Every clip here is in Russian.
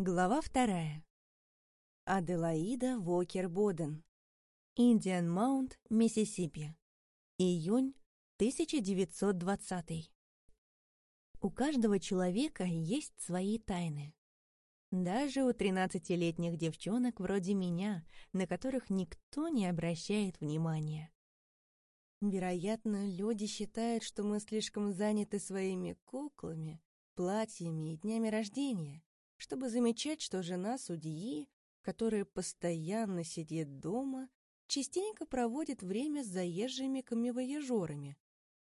Глава вторая. Аделаида Вокер Боден. Индиан Маунт, Миссисипи. Июнь 1920. У каждого человека есть свои тайны. Даже у тринадцатилетних девчонок вроде меня, на которых никто не обращает внимания. Вероятно, люди считают, что мы слишком заняты своими куклами, платьями и днями рождения, чтобы замечать, что жена судьи, которая постоянно сидит дома, частенько проводит время с заезжими камевояжерами,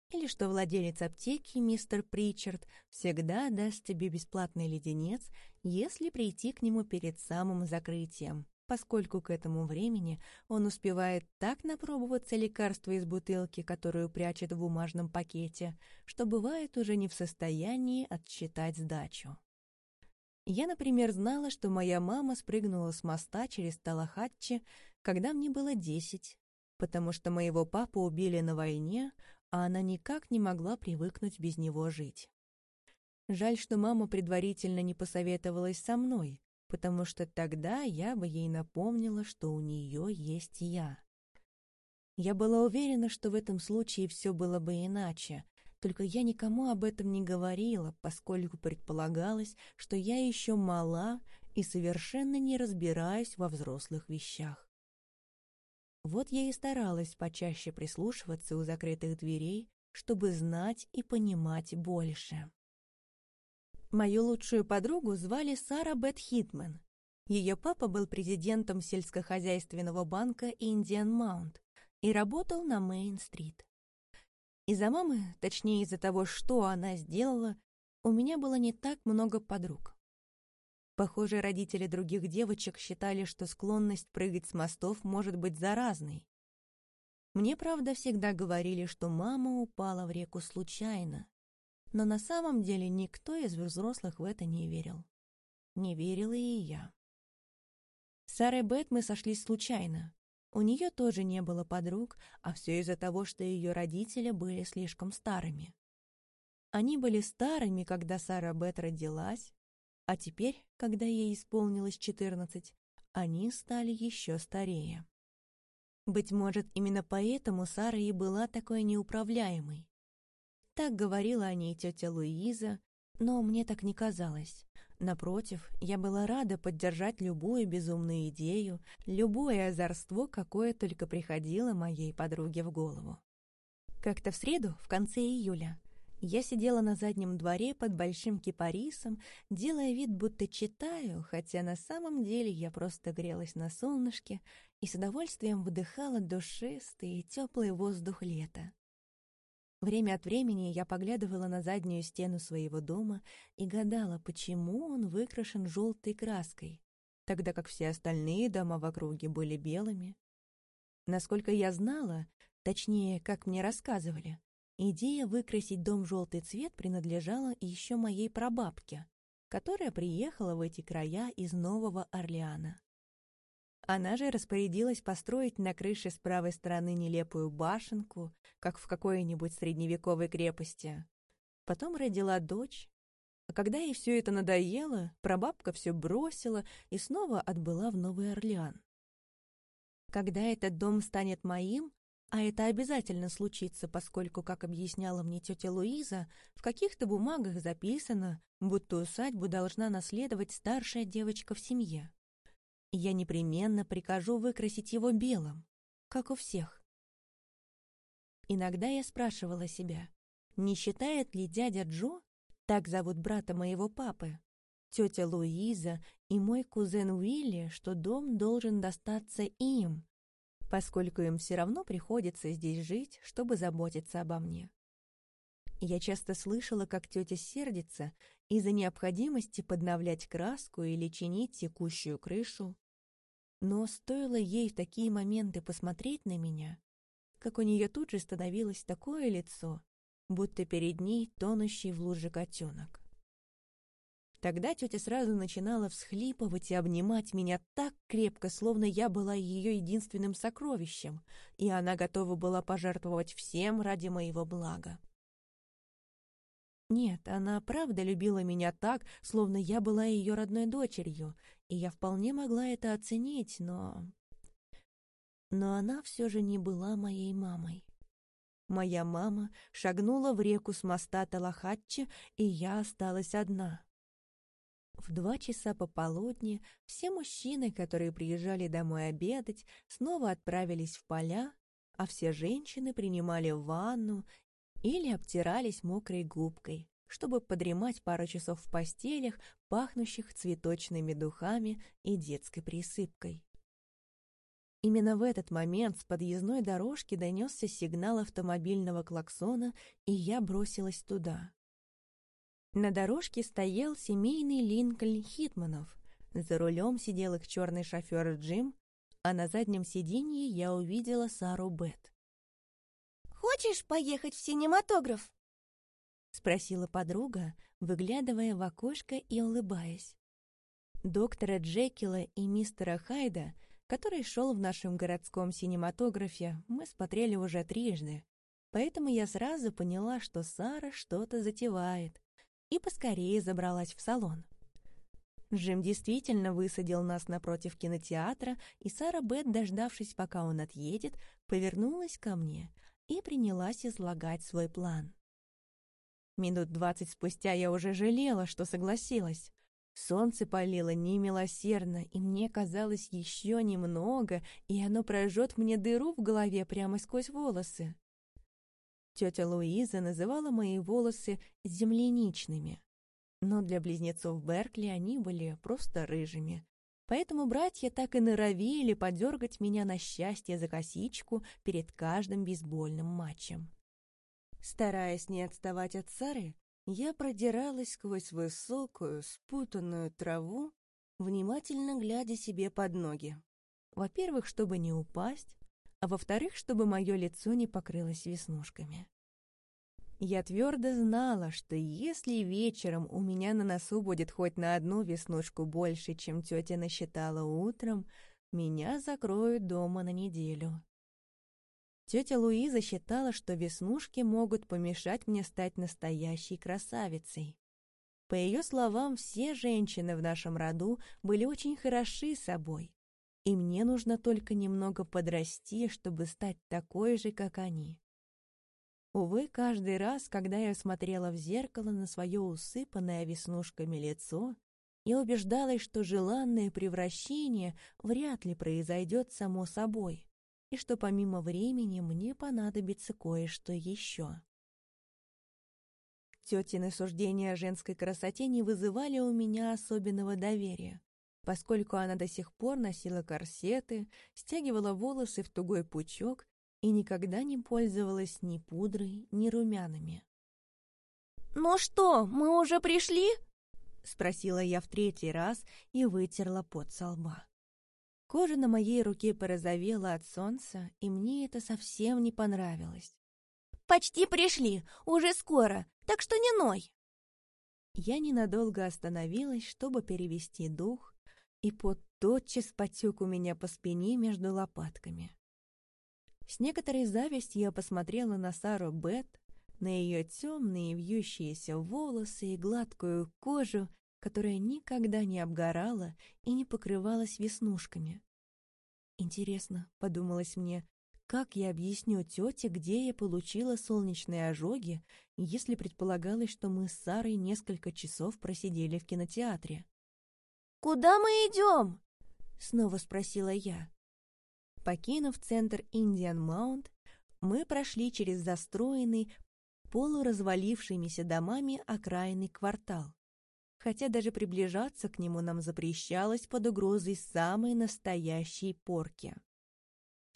или что владелец аптеки, мистер Причард, всегда даст тебе бесплатный леденец, если прийти к нему перед самым закрытием, поскольку к этому времени он успевает так напробоваться лекарства из бутылки, которую прячет в бумажном пакете, что бывает уже не в состоянии отсчитать сдачу. Я, например, знала, что моя мама спрыгнула с моста через Талахатчи, когда мне было десять, потому что моего папу убили на войне, а она никак не могла привыкнуть без него жить. Жаль, что мама предварительно не посоветовалась со мной, потому что тогда я бы ей напомнила, что у нее есть я. Я была уверена, что в этом случае все было бы иначе, только я никому об этом не говорила, поскольку предполагалось, что я еще мала и совершенно не разбираюсь во взрослых вещах. Вот я и старалась почаще прислушиваться у закрытых дверей, чтобы знать и понимать больше. Мою лучшую подругу звали Сара Бет Хитман. Ее папа был президентом сельскохозяйственного банка Индиан Маунт и работал на Мейн-стрит. Из-за мамы, точнее из-за того, что она сделала, у меня было не так много подруг. Похоже, родители других девочек считали, что склонность прыгать с мостов может быть заразной. Мне, правда, всегда говорили, что мама упала в реку случайно. Но на самом деле никто из взрослых в это не верил. Не верила и я. С Сарой Бет мы сошлись случайно. У нее тоже не было подруг, а все из-за того, что ее родители были слишком старыми. Они были старыми, когда Сара Бет родилась, а теперь, когда ей исполнилось четырнадцать, они стали еще старее. Быть может, именно поэтому Сара и была такой неуправляемой. Так говорила о ней тетя Луиза, но мне так не казалось. Напротив, я была рада поддержать любую безумную идею, любое озорство, какое только приходило моей подруге в голову. Как-то в среду, в конце июля, я сидела на заднем дворе под большим кипарисом, делая вид, будто читаю, хотя на самом деле я просто грелась на солнышке и с удовольствием выдыхала душистый и теплый воздух лета. Время от времени я поглядывала на заднюю стену своего дома и гадала, почему он выкрашен желтой краской, тогда как все остальные дома в округе были белыми. Насколько я знала, точнее, как мне рассказывали, идея выкрасить дом желтый цвет принадлежала еще моей прабабке, которая приехала в эти края из Нового Орлеана. Она же распорядилась построить на крыше с правой стороны нелепую башенку, как в какой-нибудь средневековой крепости. Потом родила дочь. А когда ей все это надоело, прабабка все бросила и снова отбыла в Новый Орлеан. Когда этот дом станет моим, а это обязательно случится, поскольку, как объясняла мне тетя Луиза, в каких-то бумагах записано, будто усадьбу должна наследовать старшая девочка в семье я непременно прикажу выкрасить его белым, как у всех. Иногда я спрашивала себя, не считает ли дядя Джо, так зовут брата моего папы, тетя Луиза и мой кузен Уилли, что дом должен достаться им, поскольку им все равно приходится здесь жить, чтобы заботиться обо мне. Я часто слышала, как тетя сердится из-за необходимости подновлять краску или чинить текущую крышу, но стоило ей в такие моменты посмотреть на меня, как у нее тут же становилось такое лицо, будто перед ней тонущий в луже котенок. Тогда тетя сразу начинала всхлипывать и обнимать меня так крепко, словно я была ее единственным сокровищем, и она готова была пожертвовать всем ради моего блага. Нет, она правда любила меня так, словно я была ее родной дочерью, и я вполне могла это оценить, но... Но она все же не была моей мамой. Моя мама шагнула в реку с моста Талахатчи, и я осталась одна. В два часа пополудни все мужчины, которые приезжали домой обедать, снова отправились в поля, а все женщины принимали ванну или обтирались мокрой губкой, чтобы подремать пару часов в постелях, пахнущих цветочными духами и детской присыпкой. Именно в этот момент с подъездной дорожки донесся сигнал автомобильного клаксона, и я бросилась туда. На дорожке стоял семейный Линкольн Хитманов. За рулем сидел их черный шофер Джим, а на заднем сиденье я увидела Сару Бет. «Хочешь поехать в синематограф?» — спросила подруга, выглядывая в окошко и улыбаясь. Доктора Джекила и мистера Хайда, который шел в нашем городском синематографе, мы смотрели уже трижды, поэтому я сразу поняла, что Сара что-то затевает, и поскорее забралась в салон. Джим действительно высадил нас напротив кинотеатра, и Сара Бет, дождавшись, пока он отъедет, повернулась ко мне и принялась излагать свой план. Минут двадцать спустя я уже жалела, что согласилась. Солнце палило немилосердно, и мне казалось еще немного, и оно прожжет мне дыру в голове прямо сквозь волосы. Тетя Луиза называла мои волосы земляничными, но для близнецов Беркли они были просто рыжими. Поэтому братья так и норовили подергать меня на счастье за косичку перед каждым бейсбольным матчем. Стараясь не отставать от Сары, я продиралась сквозь высокую, спутанную траву, внимательно глядя себе под ноги. Во-первых, чтобы не упасть, а во-вторых, чтобы мое лицо не покрылось веснушками. Я твердо знала, что если вечером у меня на носу будет хоть на одну веснушку больше, чем тетя насчитала утром, меня закроют дома на неделю. Тетя Луиза считала, что веснушки могут помешать мне стать настоящей красавицей. По ее словам, все женщины в нашем роду были очень хороши собой, и мне нужно только немного подрасти, чтобы стать такой же, как они. Увы, каждый раз, когда я смотрела в зеркало на свое усыпанное веснушками лицо, я убеждалась, что желанное превращение вряд ли произойдет само собой, и что помимо времени мне понадобится кое-что еще. Тетины суждения о женской красоте не вызывали у меня особенного доверия, поскольку она до сих пор носила корсеты, стягивала волосы в тугой пучок и никогда не пользовалась ни пудрой, ни румянами. «Ну что, мы уже пришли?» — спросила я в третий раз и вытерла пот со лба. Кожа на моей руке порозовела от солнца, и мне это совсем не понравилось. «Почти пришли, уже скоро, так что не ной!» Я ненадолго остановилась, чтобы перевести дух, и пот тотчас потек у меня по спине между лопатками. С некоторой завистью я посмотрела на Сару Бет, на ее темные вьющиеся волосы и гладкую кожу, которая никогда не обгорала и не покрывалась веснушками. Интересно, подумалось мне, как я объясню тете, где я получила солнечные ожоги, если предполагалось, что мы с Сарой несколько часов просидели в кинотеатре? «Куда мы идем?» — снова спросила я. Покинув центр Индиан Маунт, мы прошли через застроенный, полуразвалившимися домами окраинный квартал. Хотя даже приближаться к нему нам запрещалось под угрозой самой настоящей порки.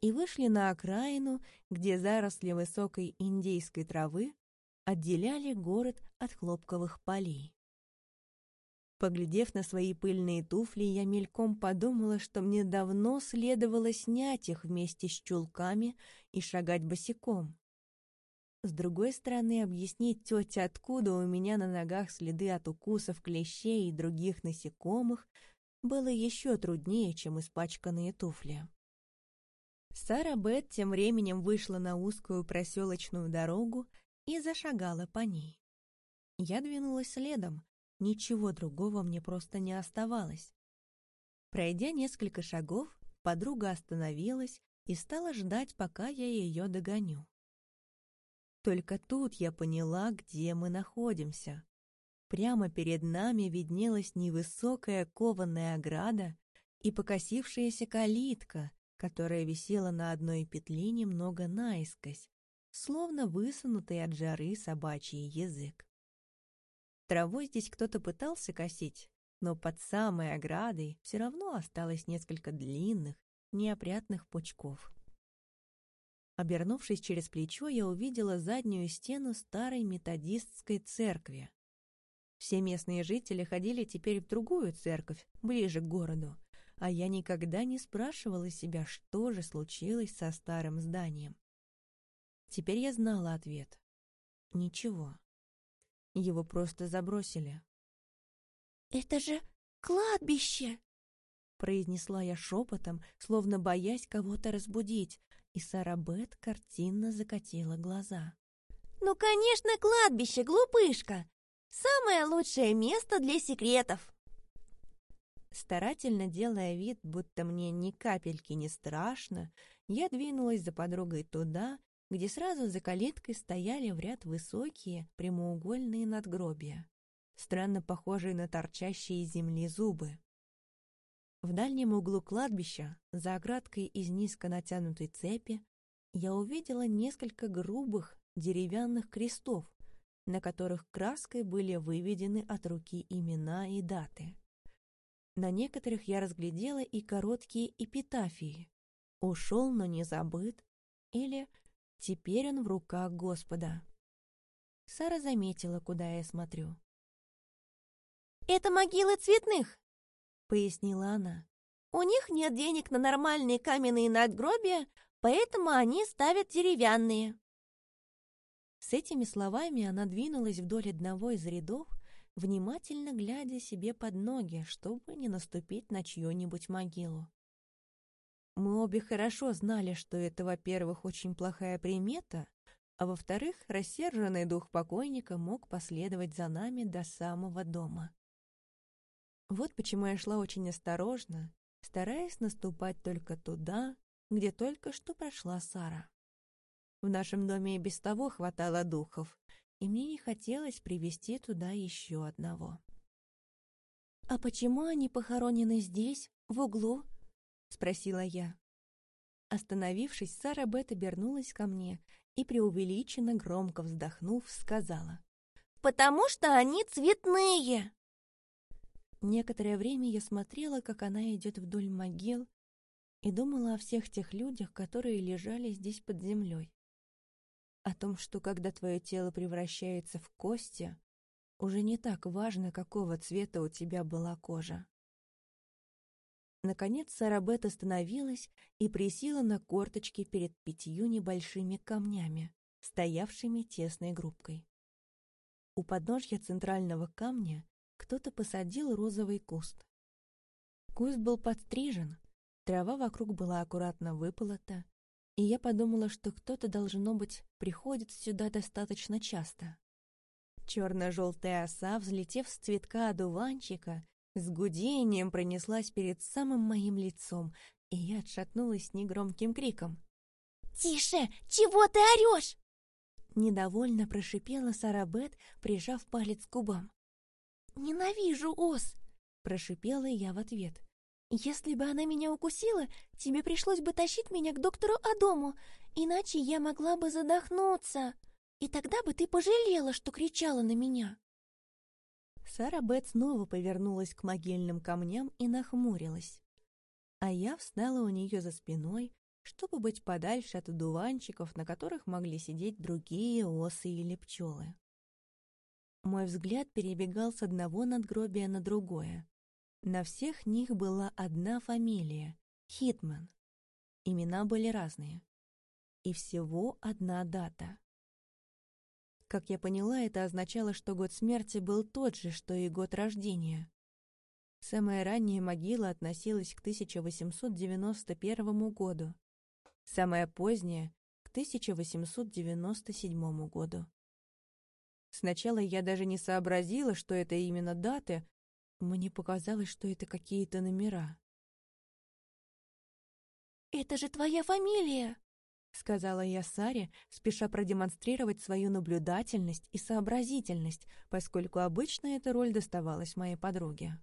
И вышли на окраину, где заросли высокой индейской травы отделяли город от хлопковых полей. Поглядев на свои пыльные туфли, я мельком подумала, что мне давно следовало снять их вместе с чулками и шагать босиком. С другой стороны, объяснить тете, откуда у меня на ногах следы от укусов клещей и других насекомых, было еще труднее, чем испачканные туфли. Сара Бет тем временем вышла на узкую проселочную дорогу и зашагала по ней. Я двинулась следом, ничего другого мне просто не оставалось. Пройдя несколько шагов, подруга остановилась и стала ждать, пока я ее догоню. Только тут я поняла, где мы находимся. Прямо перед нами виднелась невысокая кованая ограда и покосившаяся калитка, которая висела на одной петле немного наискось, словно высунутый от жары собачий язык. Травой здесь кто-то пытался косить, но под самой оградой все равно осталось несколько длинных, неопрятных пучков. Обернувшись через плечо, я увидела заднюю стену старой методистской церкви. Все местные жители ходили теперь в другую церковь, ближе к городу, а я никогда не спрашивала себя, что же случилось со старым зданием. Теперь я знала ответ. Ничего. Его просто забросили. «Это же кладбище!» произнесла я шепотом, словно боясь кого-то разбудить, и Сара Бет картинно закатила глаза. «Ну, конечно, кладбище, глупышка! Самое лучшее место для секретов!» Старательно делая вид, будто мне ни капельки не страшно, я двинулась за подругой туда, где сразу за калиткой стояли в ряд высокие прямоугольные надгробия, странно похожие на торчащие из земли зубы. В дальнем углу кладбища, за оградкой из низко натянутой цепи, я увидела несколько грубых деревянных крестов, на которых краской были выведены от руки имена и даты. На некоторых я разглядела и короткие эпитафии «Ушел, но не забыт» или «Теперь он в руках Господа». Сара заметила, куда я смотрю. «Это могилы цветных!» — пояснила она. «У них нет денег на нормальные каменные надгробия, поэтому они ставят деревянные». С этими словами она двинулась вдоль одного из рядов, внимательно глядя себе под ноги, чтобы не наступить на чью-нибудь могилу. Мы обе хорошо знали, что это, во-первых, очень плохая примета, а во-вторых, рассерженный дух покойника мог последовать за нами до самого дома. Вот почему я шла очень осторожно, стараясь наступать только туда, где только что прошла Сара. В нашем доме и без того хватало духов, и мне не хотелось привести туда еще одного. «А почему они похоронены здесь, в углу?» — спросила я. Остановившись, Сара Бет обернулась ко мне и, преувеличенно громко вздохнув, сказала. «Потому что они цветные!» Некоторое время я смотрела, как она идет вдоль могил, и думала о всех тех людях, которые лежали здесь под землей. О том, что когда твое тело превращается в кости, уже не так важно, какого цвета у тебя была кожа. Наконец Сарабет остановилась и присела на корточки перед пятью небольшими камнями, стоявшими тесной группкой. У подножья центрального камня кто-то посадил розовый куст. Куст был подстрижен, трава вокруг была аккуратно выполота, и я подумала, что кто-то, должно быть, приходит сюда достаточно часто. Черно-желтая оса, взлетев с цветка одуванчика, с гудением пронеслась перед самым моим лицом, и я отшатнулась негромким криком. «Тише! Чего ты орешь?» Недовольно прошипела Сарабет, прижав палец к губам. «Ненавижу ос!» — прошипела я в ответ. «Если бы она меня укусила, тебе пришлось бы тащить меня к доктору Адому, иначе я могла бы задохнуться, и тогда бы ты пожалела, что кричала на меня». Сара Бет снова повернулась к могильным камням и нахмурилась. А я встала у нее за спиной, чтобы быть подальше от одуванчиков, на которых могли сидеть другие осы или пчелы. Мой взгляд перебегал с одного надгробия на другое. На всех них была одна фамилия — Хитман. Имена были разные. И всего одна дата. Как я поняла, это означало, что год смерти был тот же, что и год рождения. Самая ранняя могила относилась к 1891 году, самая поздняя — к 1897 году. Сначала я даже не сообразила, что это именно даты. Мне показалось, что это какие-то номера. «Это же твоя фамилия!» — сказала я Саре, спеша продемонстрировать свою наблюдательность и сообразительность, поскольку обычно эта роль доставалась моей подруге.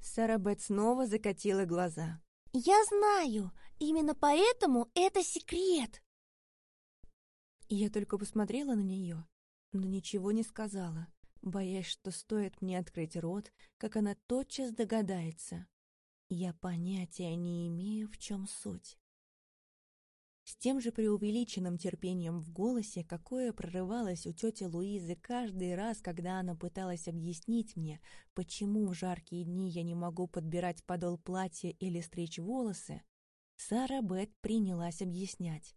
Сара Бет снова закатила глаза. «Я знаю! Именно поэтому это секрет!» Я только посмотрела на нее, но ничего не сказала, боясь, что стоит мне открыть рот, как она тотчас догадается. Я понятия не имею, в чем суть. С тем же преувеличенным терпением в голосе, какое прорывалось у тети Луизы каждый раз, когда она пыталась объяснить мне, почему в жаркие дни я не могу подбирать подол платья или стричь волосы, Сара Бет принялась объяснять.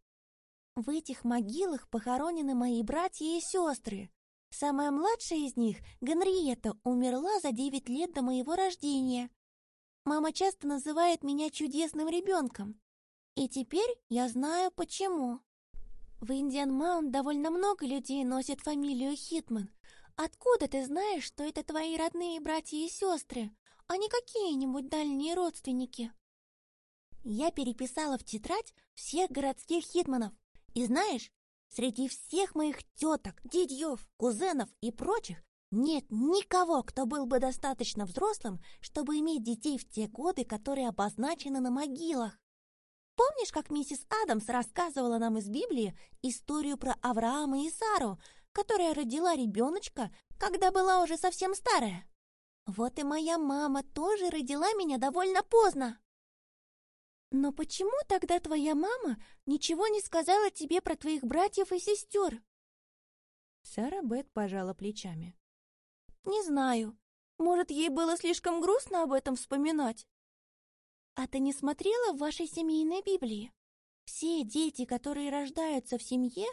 «В этих могилах похоронены мои братья и сестры. Самая младшая из них, Генриетта, умерла за девять лет до моего рождения, Мама часто называет меня чудесным ребенком. И теперь я знаю почему. В Индиан Маунт довольно много людей носят фамилию Хитман. Откуда ты знаешь, что это твои родные братья и сестры, а не какие-нибудь дальние родственники? Я переписала в тетрадь всех городских хитманов. И знаешь, среди всех моих теток, дядьев, кузенов и прочих нет никого, кто был бы достаточно взрослым, чтобы иметь детей в те годы, которые обозначены на могилах. Помнишь, как миссис Адамс рассказывала нам из Библии историю про Авраама и Сару, которая родила ребеночка, когда была уже совсем старая? Вот и моя мама тоже родила меня довольно поздно. Но почему тогда твоя мама ничего не сказала тебе про твоих братьев и сестер? Сара Бет пожала плечами. Не знаю. Может, ей было слишком грустно об этом вспоминать? А ты не смотрела в вашей семейной Библии? Все дети, которые рождаются в семье,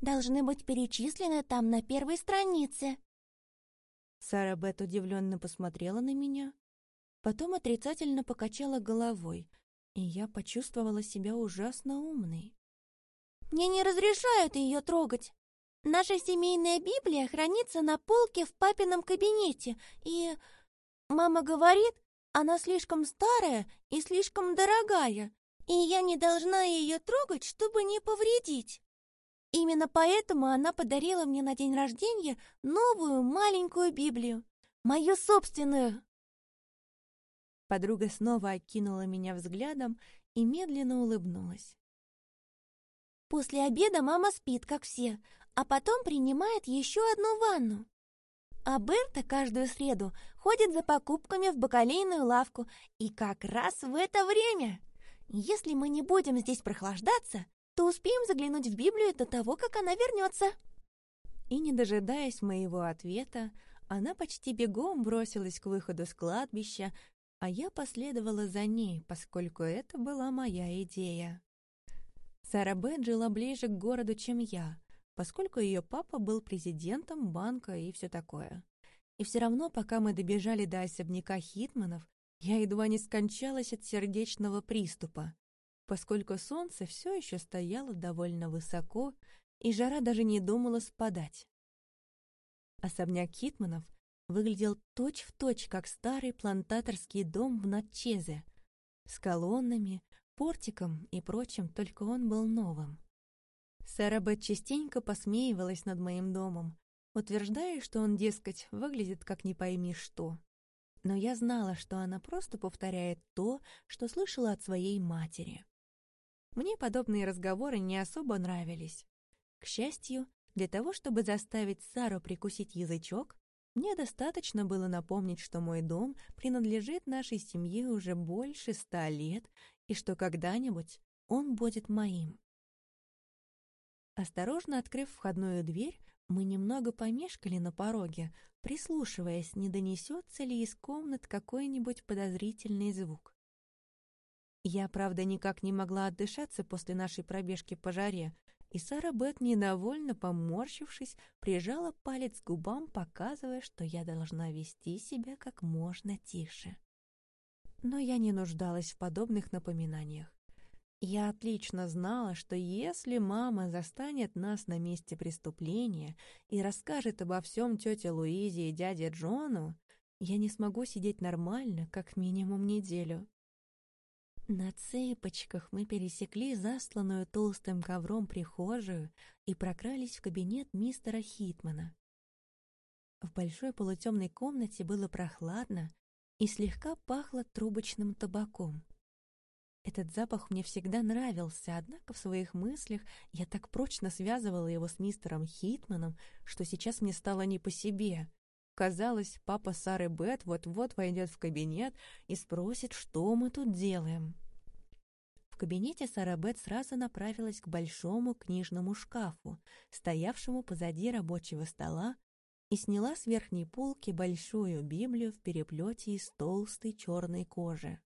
должны быть перечислены там на первой странице. Сара Бет удивленно посмотрела на меня, потом отрицательно покачала головой, и я почувствовала себя ужасно умной. «Мне не разрешают ее трогать. Наша семейная Библия хранится на полке в папином кабинете, и... Мама говорит, она слишком старая и слишком дорогая, и я не должна ее трогать, чтобы не повредить. Именно поэтому она подарила мне на день рождения новую маленькую Библию, мою собственную. Подруга снова окинула меня взглядом и медленно улыбнулась. После обеда мама спит, как все, а потом принимает еще одну ванну. А Берта каждую среду ходит за покупками в бакалейную лавку, и как раз в это время. Если мы не будем здесь прохлаждаться, то успеем заглянуть в Библию до того, как она вернется. И, не дожидаясь моего ответа, она почти бегом бросилась к выходу с кладбища, а я последовала за ней, поскольку это была моя идея. Сара Бет жила ближе к городу, чем я, поскольку ее папа был президентом банка и все такое. И все равно, пока мы добежали до особняка Хитманов, я едва не скончалась от сердечного приступа, поскольку солнце все еще стояло довольно высоко, и жара даже не думала спадать. Особняк Хитманов выглядел точь-в-точь, точь, как старый плантаторский дом в Натчезе, с колоннами, портиком и прочим, только он был новым. Сара Бет частенько посмеивалась над моим домом, утверждая, что он, дескать, выглядит как не пойми что. Но я знала, что она просто повторяет то, что слышала от своей матери. Мне подобные разговоры не особо нравились. К счастью, для того, чтобы заставить Сару прикусить язычок, мне достаточно было напомнить, что мой дом принадлежит нашей семье уже больше ста лет и что когда-нибудь он будет моим. Осторожно открыв входную дверь, мы немного помешкали на пороге, прислушиваясь, не донесется ли из комнат какой-нибудь подозрительный звук. Я, правда, никак не могла отдышаться после нашей пробежки по жаре, и Сара Бет, недовольно поморщившись, прижала палец к губам, показывая, что я должна вести себя как можно тише. Но я не нуждалась в подобных напоминаниях. Я отлично знала, что если мама застанет нас на месте преступления и расскажет обо всем тете Луизе и дяде Джону, я не смогу сидеть нормально как минимум неделю. На цепочках мы пересекли засланную толстым ковром прихожую и прокрались в кабинет мистера Хитмана. В большой полутемной комнате было прохладно и слегка пахло трубочным табаком. Этот запах мне всегда нравился, однако в своих мыслях я так прочно связывала его с мистером Хитманом, что сейчас мне стало не по себе. Казалось, папа Сары Бет вот-вот войдет в кабинет и спросит, что мы тут делаем. В кабинете Сара Бет сразу направилась к большому книжному шкафу, стоявшему позади рабочего стола, и сняла с верхней полки большую Библию в переплете из толстой черной кожи.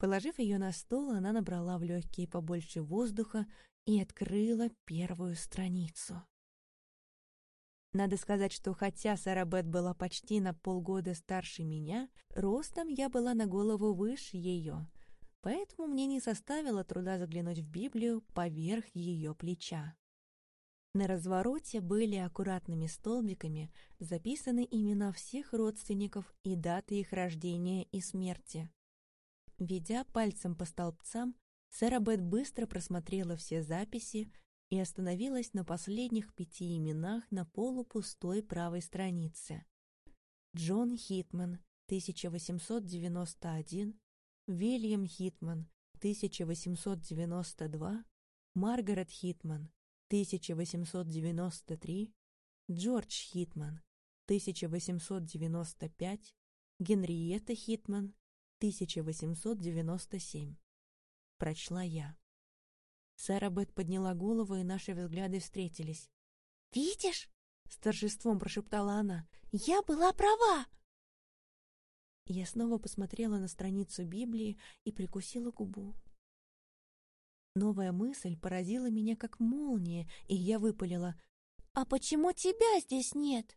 Положив ее на стол, она набрала в легкие побольше воздуха и открыла первую страницу. Надо сказать, что хотя Сара Бет была почти на полгода старше меня, ростом я была на голову выше ее, поэтому мне не составило труда заглянуть в Библию поверх ее плеча. На развороте были аккуратными столбиками записаны имена всех родственников и даты их рождения и смерти. Ведя пальцем по столбцам, Сара Бет быстро просмотрела все записи и остановилась на последних пяти именах на полупустой правой странице. Джон Хитман, 1891, Вильям Хитман, 1892, Маргарет Хитман, 1893, Джордж Хитман, 1895, Генриетта Хитман, 1897. Прочла я. Сара Бет подняла голову, и наши взгляды встретились. «Видишь?» — с торжеством прошептала она. «Я была права!» Я снова посмотрела на страницу Библии и прикусила губу. Новая мысль поразила меня как молния, и я выпалила. «А почему тебя здесь нет?»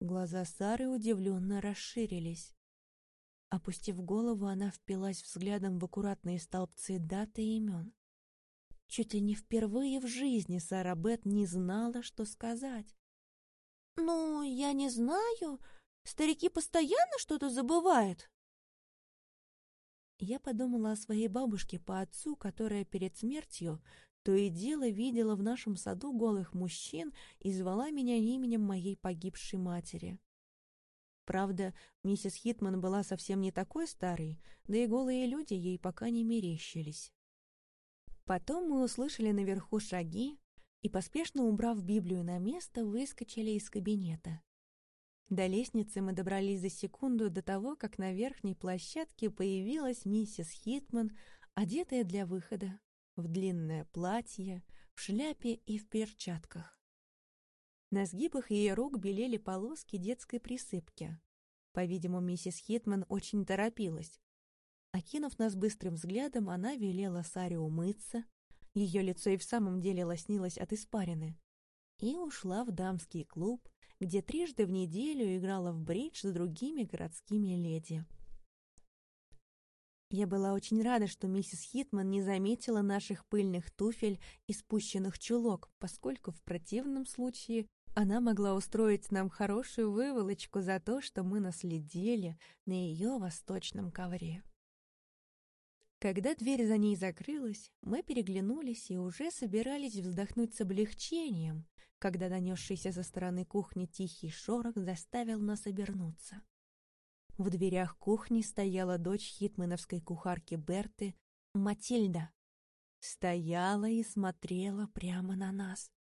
Глаза Сары удивленно расширились. Опустив голову, она впилась взглядом в аккуратные столбцы даты и имен. Чуть ли не впервые в жизни Сара Бет не знала, что сказать. «Ну, я не знаю. Старики постоянно что-то забывают». Я подумала о своей бабушке по отцу, которая перед смертью то и дело видела в нашем саду голых мужчин и звала меня именем моей погибшей матери. Правда, миссис Хитман была совсем не такой старой, да и голые люди ей пока не мерещились. Потом мы услышали наверху шаги и, поспешно убрав Библию на место, выскочили из кабинета. До лестницы мы добрались за секунду до того, как на верхней площадке появилась миссис Хитман, одетая для выхода, в длинное платье, в шляпе и в перчатках. На сгибах ее рук белели полоски детской присыпки. По-видимому, миссис Хитман очень торопилась. Окинув нас быстрым взглядом, она велела Саре умыться. Ее лицо и в самом деле лоснилось от испарины. И ушла в дамский клуб, где трижды в неделю играла в бридж с другими городскими леди. Я была очень рада, что миссис Хитман не заметила наших пыльных туфель и спущенных чулок, поскольку в противном случае она могла устроить нам хорошую выволочку за то, что мы наследили на ее восточном ковре. Когда дверь за ней закрылась, мы переглянулись и уже собирались вздохнуть с облегчением, когда донесшийся со стороны кухни тихий шорох заставил нас обернуться. В дверях кухни стояла дочь хитмановской кухарки Берты, Матильда. Стояла и смотрела прямо на нас.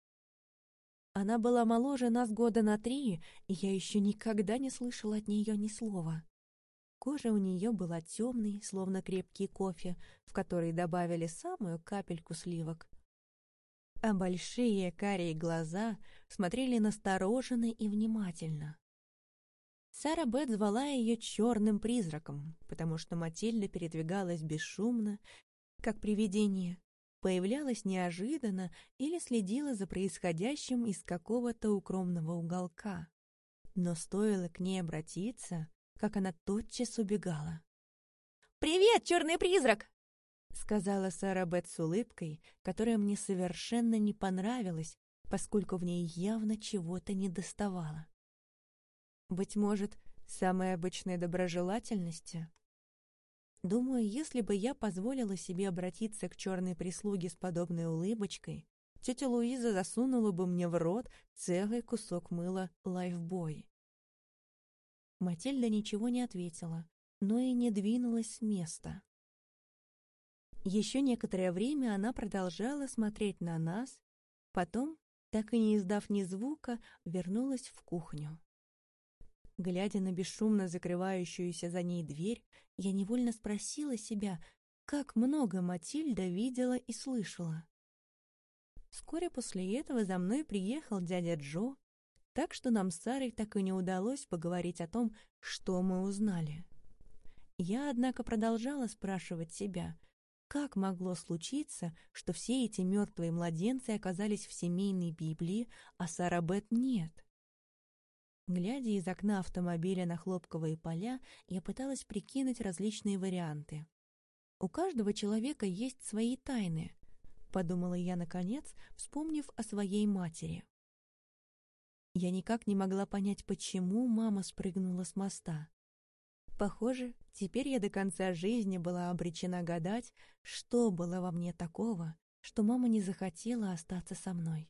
Она была моложе нас года на три, и я еще никогда не слышала от нее ни слова. Кожа у нее была темной, словно крепкий кофе, в который добавили самую капельку сливок. А большие карие глаза смотрели настороженно и внимательно. Сара Бет звала ее черным призраком, потому что Матильда передвигалась бесшумно, как привидение, появлялась неожиданно или следила за происходящим из какого-то укромного уголка. Но стоило к ней обратиться, как она тотчас убегала. «Привет, черный призрак!» — сказала Сара Бет с улыбкой, которая мне совершенно не понравилась, поскольку в ней явно чего-то недоставало. Быть может, самой обычной доброжелательности? Думаю, если бы я позволила себе обратиться к черной прислуге с подобной улыбочкой, тетя Луиза засунула бы мне в рот целый кусок мыла лайфбой. Матильда ничего не ответила, но и не двинулась с места. Еще некоторое время она продолжала смотреть на нас, потом, так и не издав ни звука, вернулась в кухню. Глядя на бесшумно закрывающуюся за ней дверь, я невольно спросила себя, как много Матильда видела и слышала. Вскоре после этого за мной приехал дядя Джо, так что нам с Сарой так и не удалось поговорить о том, что мы узнали. Я, однако, продолжала спрашивать себя — как могло случиться, что все эти мертвые младенцы оказались в семейной Библии, а Сара Бет нет? Глядя из окна автомобиля на хлопковые поля, я пыталась прикинуть различные варианты. «У каждого человека есть свои тайны», — подумала я наконец, вспомнив о своей матери. Я никак не могла понять, почему мама спрыгнула с моста. Похоже, теперь я до конца жизни была обречена гадать, что было во мне такого, что мама не захотела остаться со мной.